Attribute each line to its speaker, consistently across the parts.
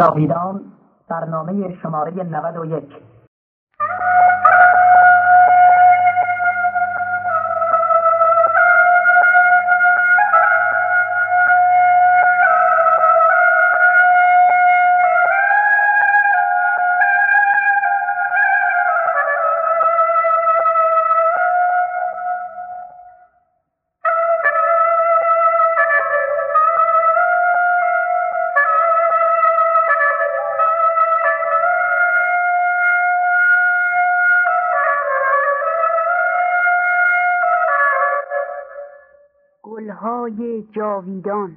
Speaker 1: جاویدان برنامه شماره 91
Speaker 2: جاویدان.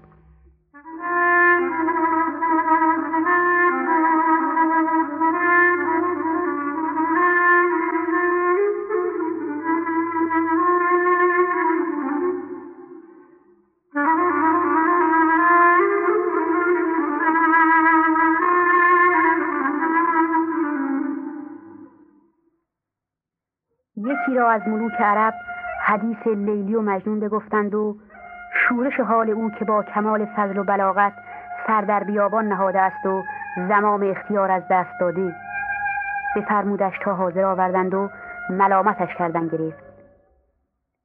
Speaker 2: از ملوک عرب حدیث لیلی و مجنون بگفتند و شورش حال او که با کمال فضل و بلاغت سر در بیابان نهاده است و زمام اختیار از دست داده. بفرمودش تا حاضر آوردند و ملامتش کردن گرفت.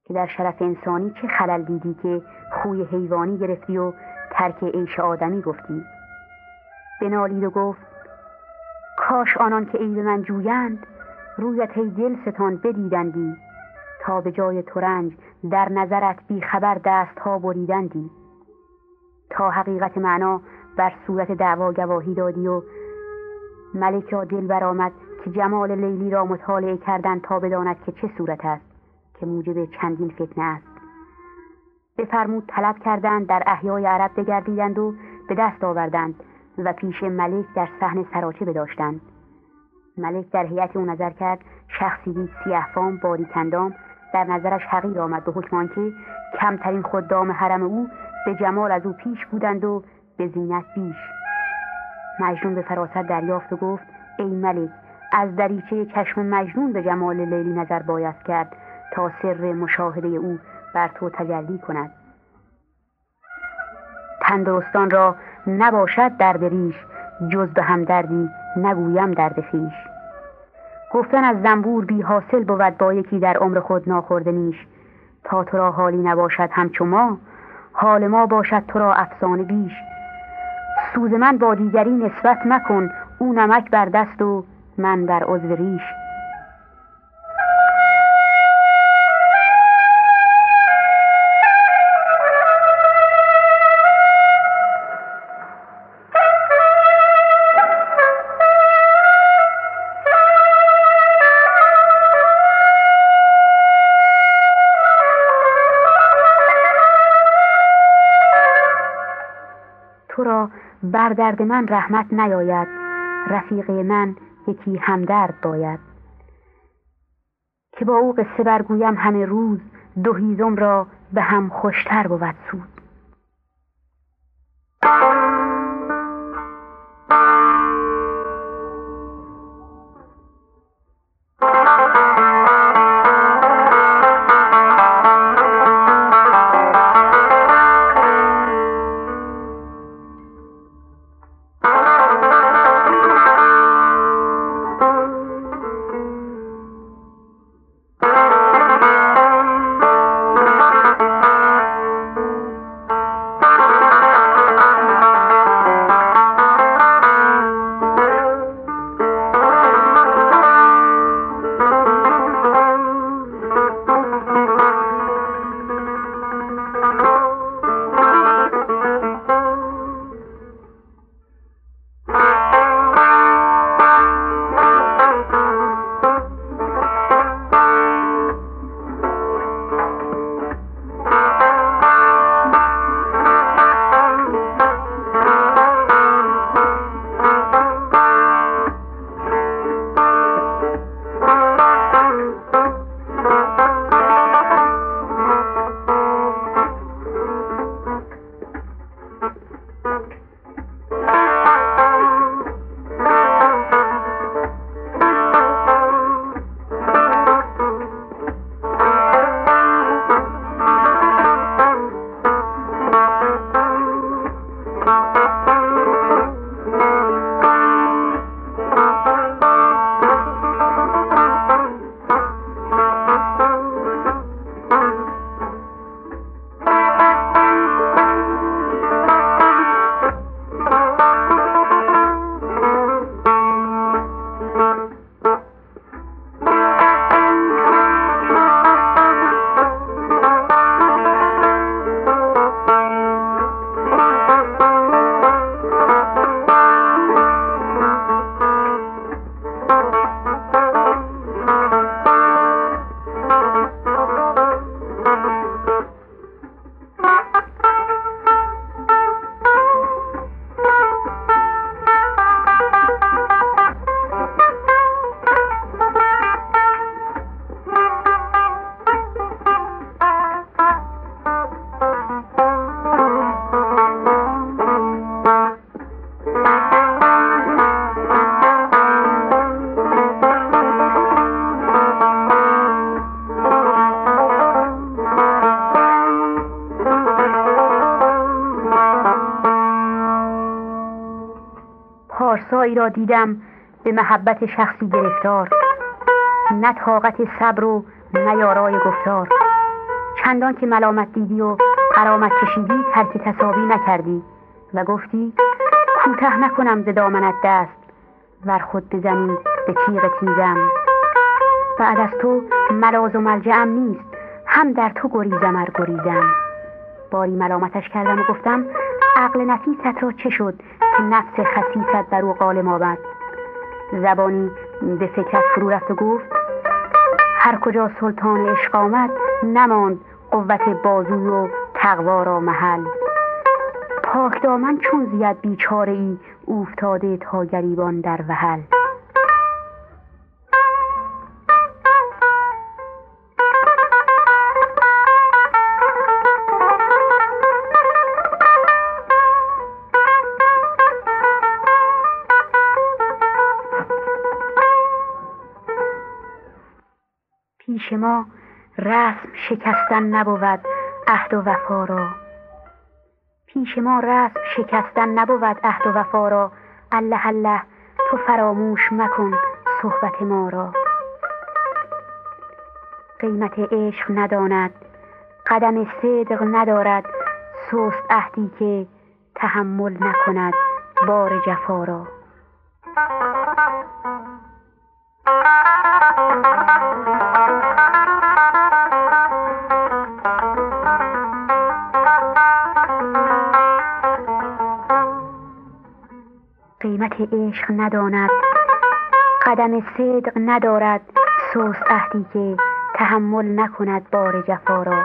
Speaker 2: که در شرف انسانی چه خلل دیدی که خوی حیوانی گرفتی و ترک عیش آدمی گفتی؟ بنالید و گفت کاش آنان که عیب من جویند رویت ای دل ستان بدیدندی تا به جای ترنج در نظرت بی خبر دست ها بریدندی. تا حقیقت معنا بر صورت دعوا گواهی دادی و ملک را دل برآمد که جمال لیلی را مطالعه کردن تا بداند که چه صورت است که موجب چندین فتنه است. بفرمود طلب کردند در احیای عرب بگردیدند و به دست آوردند و پیش ملک در صحن سراچه بداشتند. ملک در هیئت او نظر کرد شخصی دید سیهفام باریکندام در نظرش حقیر آمد به حکم که کمترین خدام حرم او به جمال از او پیش بودند و به زینت بیش. مجنون به فراست دریافت و گفت ای ملک از دریچه چشم مجنون به جمال لیلی نظر باید کرد تا سر مشاهده او بر تو تجلی کند. تندرستان را نباشد درد ریش جز به همدردی نگویم درد خویش. گفتن از زنبور بی حاصل بود با یکی در عمر خود ناخورده نیش. تا تو را حالی نباشد همچو ما حال ما باشد تو را افسانه بیش. سوز من با دیگری نسبت مکن او نمک بر دست و من در عضو ریش. بر درد من رحمت نیاید. رفیق من یکی همدرد باید. که با او قصه برگویم همه روز دو هیزم را به هم خوشتر بود سود. پارسایی را دیدم به محبت شخصی گرفتار. نه طاقت صبر و نیارای گفتار. چندان که ملامت دیدی و قرامت کشیدی ترک تصاوی نکردی و گفتی کوته نکنم ز دامنت دست ور خود بزنی به تیغ تیزم. بعد از تو ملاز و ملجعم نیست هم در تو گریزم ار گریزم. باری ملامتش کردم و گفتم عقل نفیست را چه شد که نفس خسیست در او قالم آمد زبانی به فکرت فرو رفت و گفت هر کجا سلطان عشق آمد نماند قوت بازو و تقوا را محل. پاک دامن چون زید بیچاره ای اوفتاده تا گریبان در وحل. رسم شکستن نبود عهد و وفا را. پیش ما رسم شکستن نبود عهد و وفا را. الله الله تو فراموش مکن صحبت ما را. قیمت عشق نداند قدم صدق ندارد سست عهدی که تحمل نکند بار جفا را. قیمت عشق نداند قدم صدق ندارد سست عهدی که تحمل نکند بار جفا را.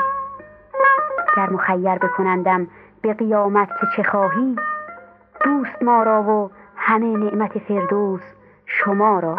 Speaker 2: گر مخیر بکنندم به قیامت که چه خواهی دوست ما را و همه نعمت فردوس شما را.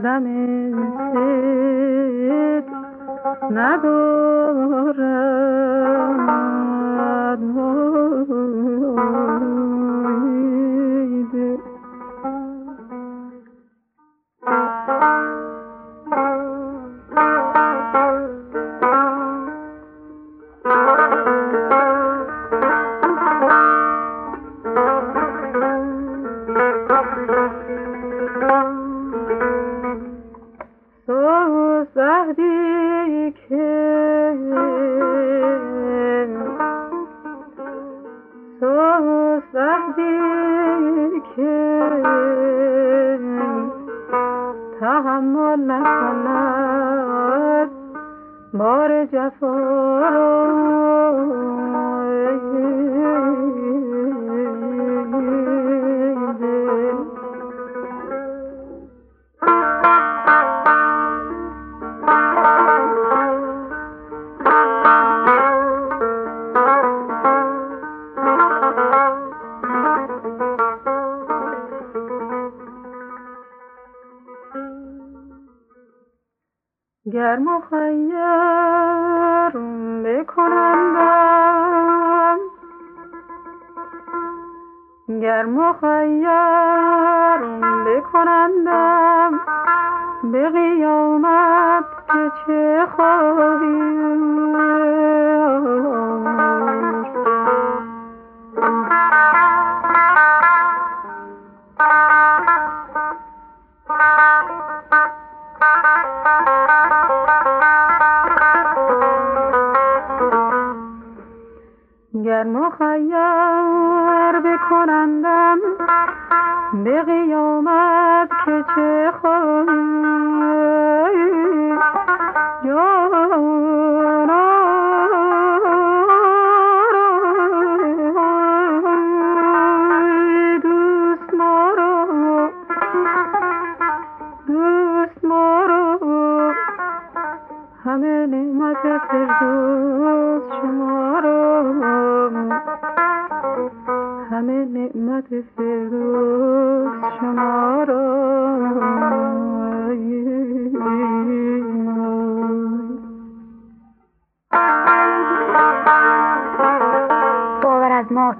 Speaker 3: قدم صدق ندارد گر مخیر بکنندم گر مخیر بکنندم به قیامت که چه خواهیم نعمت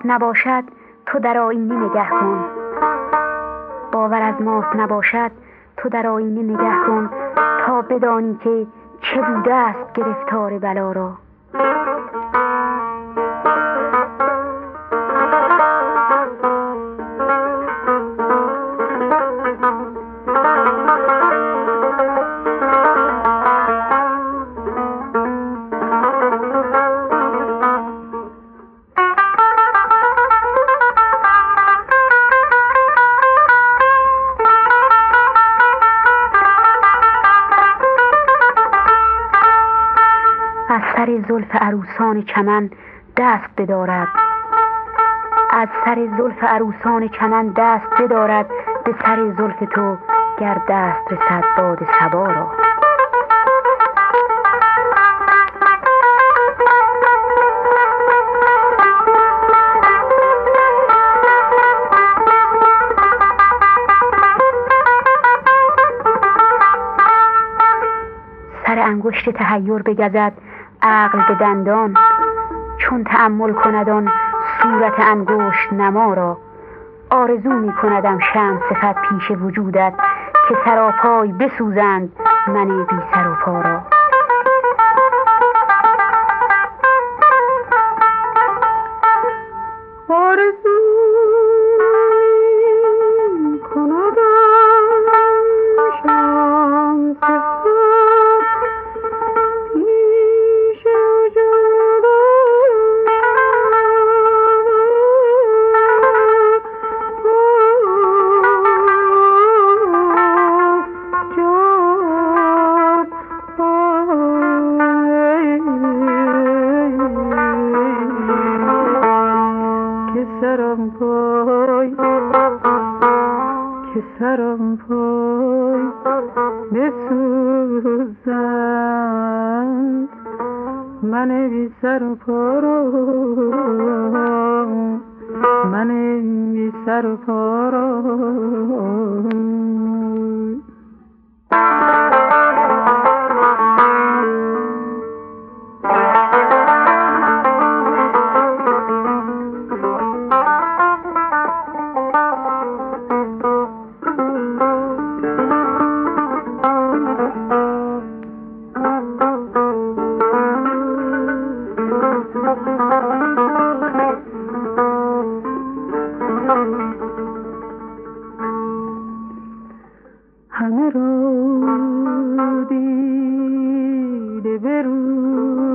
Speaker 2: نباشد تو در آینه نگه کن. باور از مات نباشد تو در آینه نگه کن تا بدانی که چه بوده است گرفتار بلا را. سر زلف عروسان چمن دست بدارد. از سر زلف عروسان چمن دست بدارد. به سر زلف تو گر دست رسد باد سبا را. سر انگشت تهیر بگزد. عقل به دندان چون تأمل کندان صورت انگشت نما را. آرزو می کندم شم صفت پیش وجودت که سراپای بسوزند من بی سر و پا را.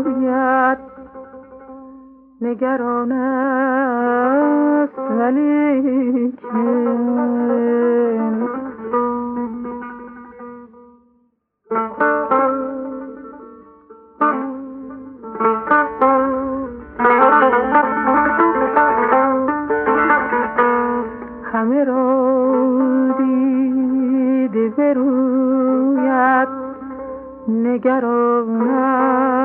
Speaker 3: گوید نگران است ولی همه را دیده بروید نگران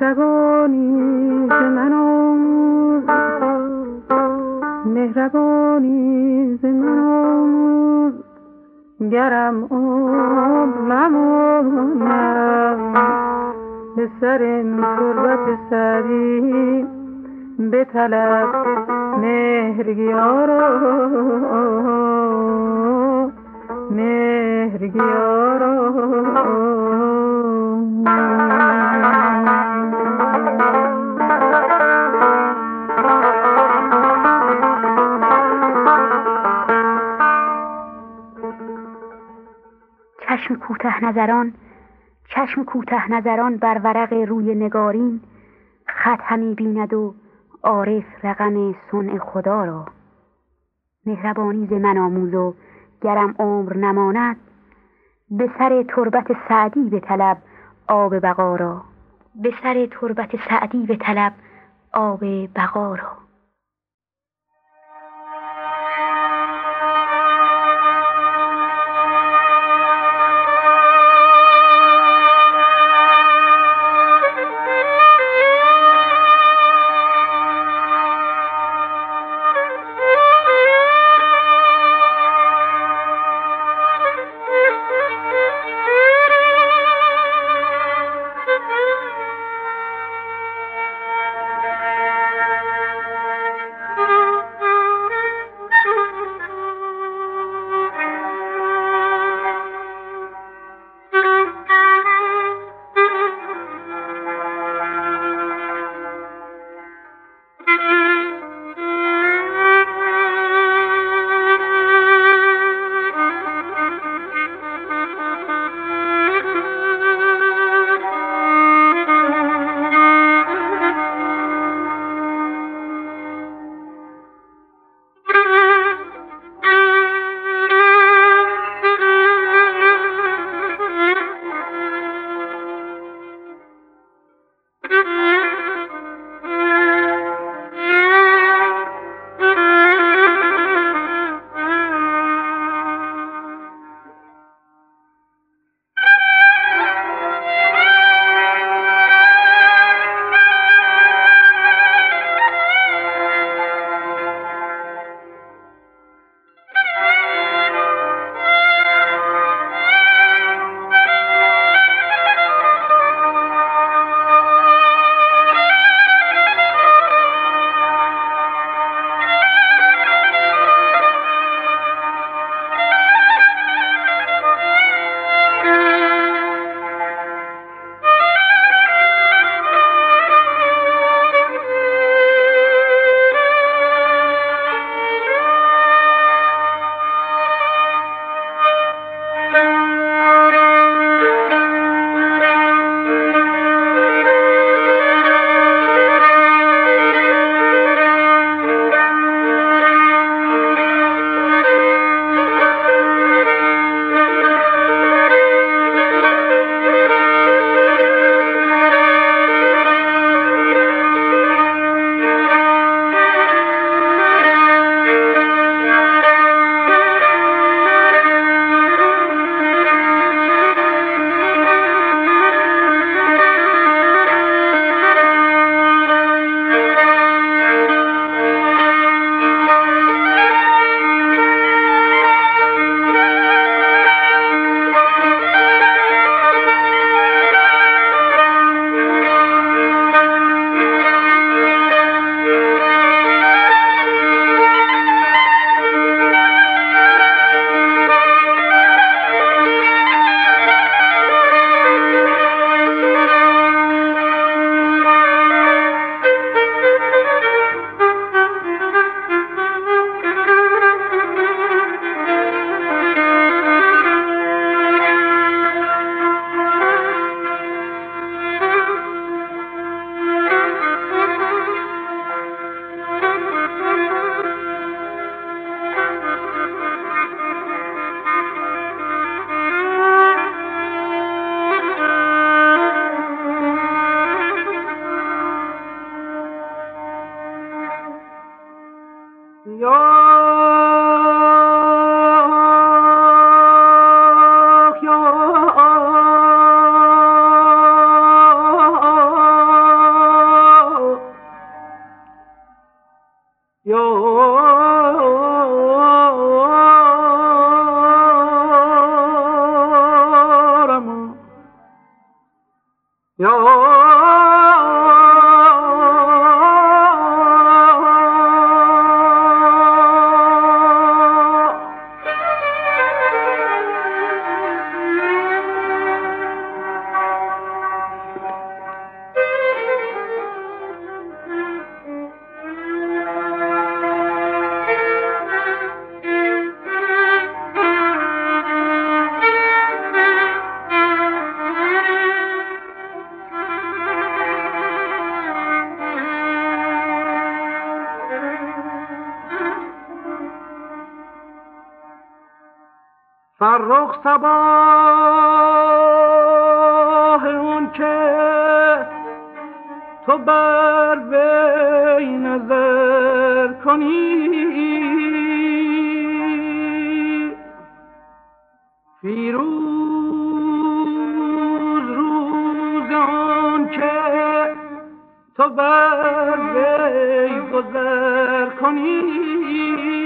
Speaker 3: مهربانی که منو مهربانی ز من گرم آب نمانم به سر تربت سری به طلب مهرگیارا مهرگیارا
Speaker 2: چشم کوته نظران
Speaker 4: چشم کوته نظران بر ورق روی نگارین خط همی بیند و عارف رقم صنع خدا را. مهربانی ز من آموز و گرم عمر نماند. به سر تربت سعدی به طلب آب بقا را. به سر تربت سعدی به طلب آب بقا را. فرخ سباه اون که تو بر وی نظر کنی. فیروز روز آن که تو بر وی گذر کنی.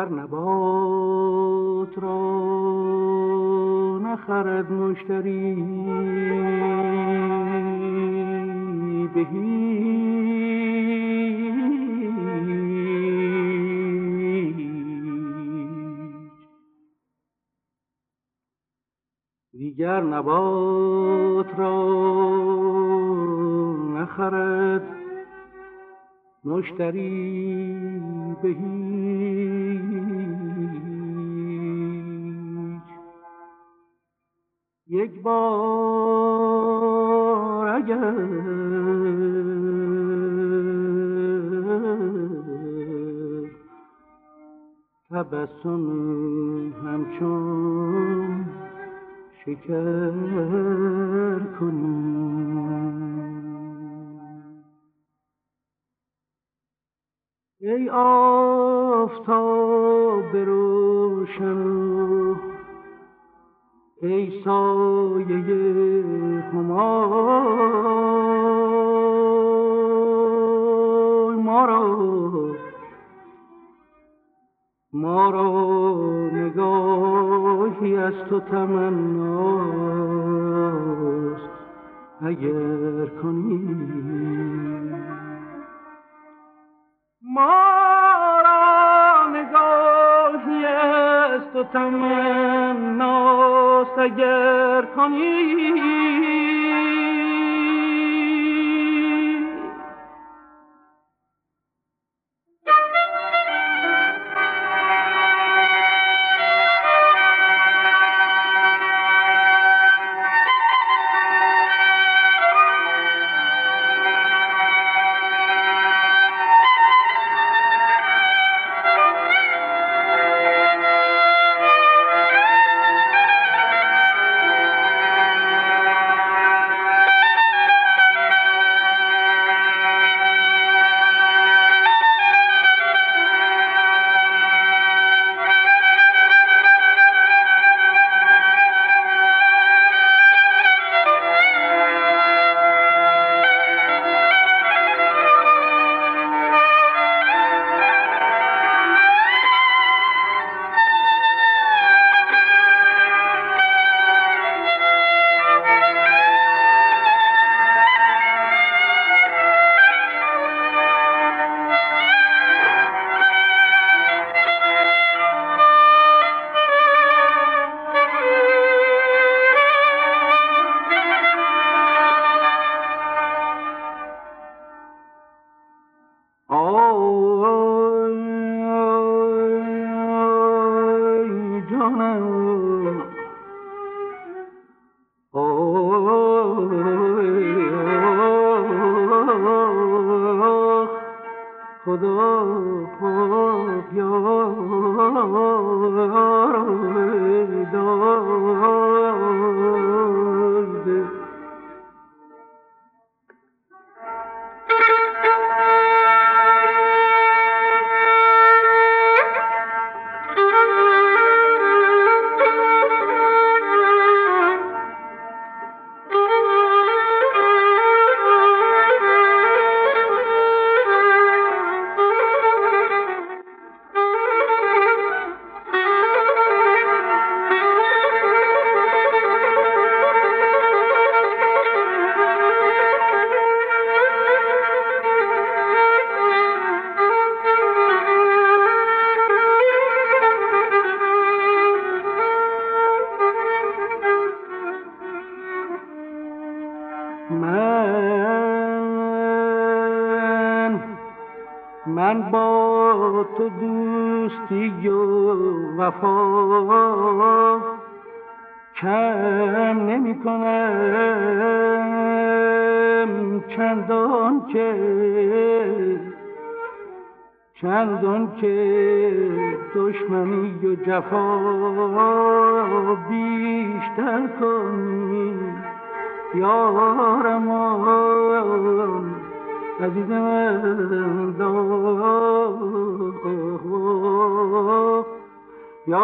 Speaker 4: دیگر نبات را نخرد مشتری. بهی دیگر نبات را نخرد مشتری. بهی یک بار اگر تبسم همچون شکر کنی. ای آفتاب روشن ای سایه همای ما را ما را نگاهی از تو تمناست اگر کنی. ما را نگاهی است و تمناست اگر کنی جفا بیشتر کنی. یارم عزیز من یا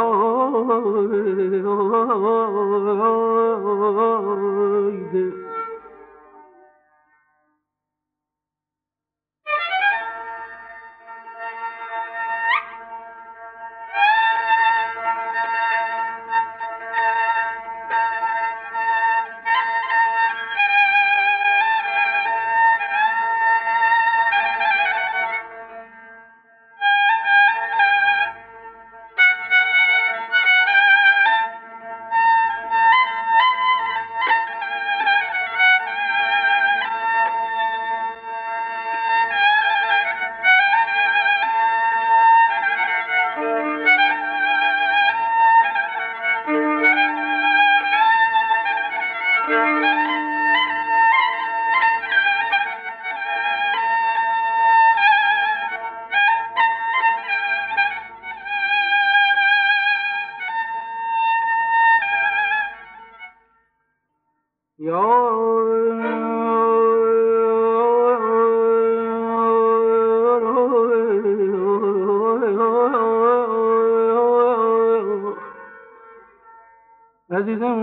Speaker 4: مقدور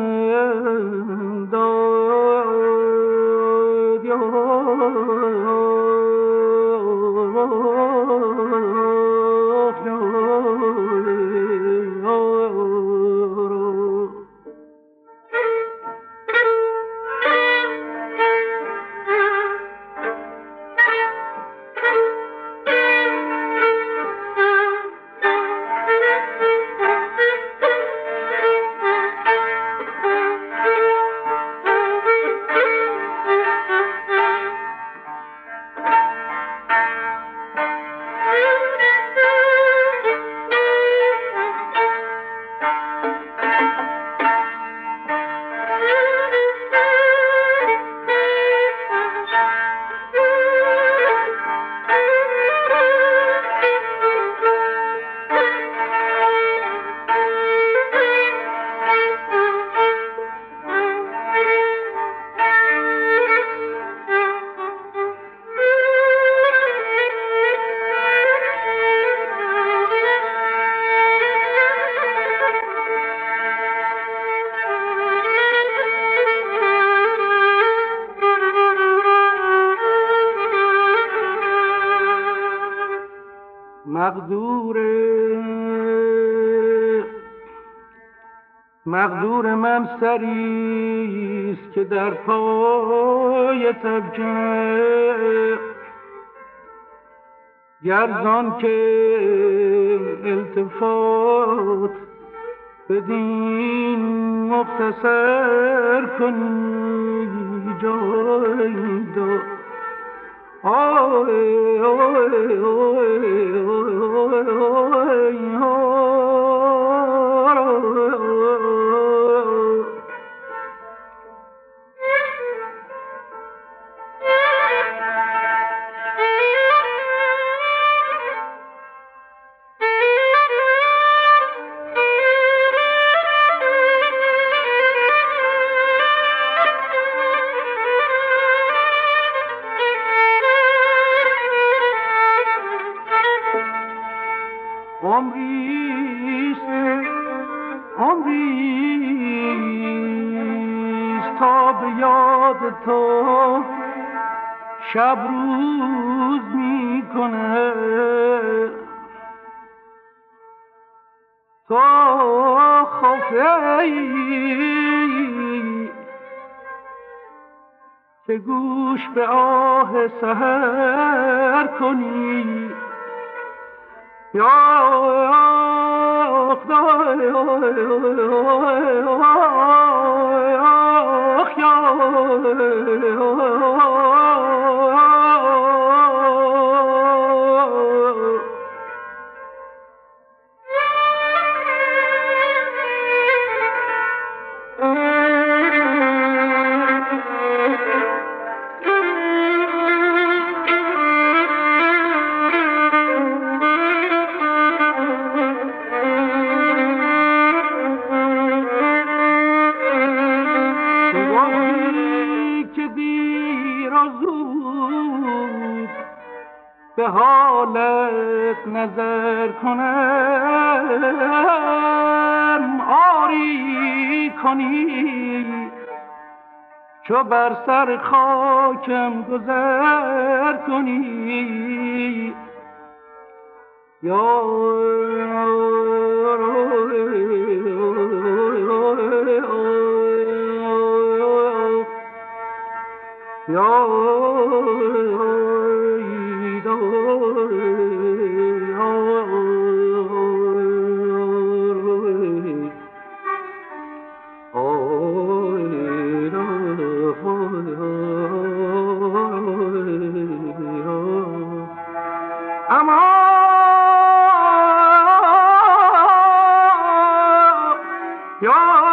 Speaker 4: مقدور من سریست که در پای تبجه گرزان که التفات بدین مختصر کنی جای دار Oh, شب به آه سهر کنی یا خدا نظر کنم آری کنی. چو بر سر خاکم گذر کنی. یا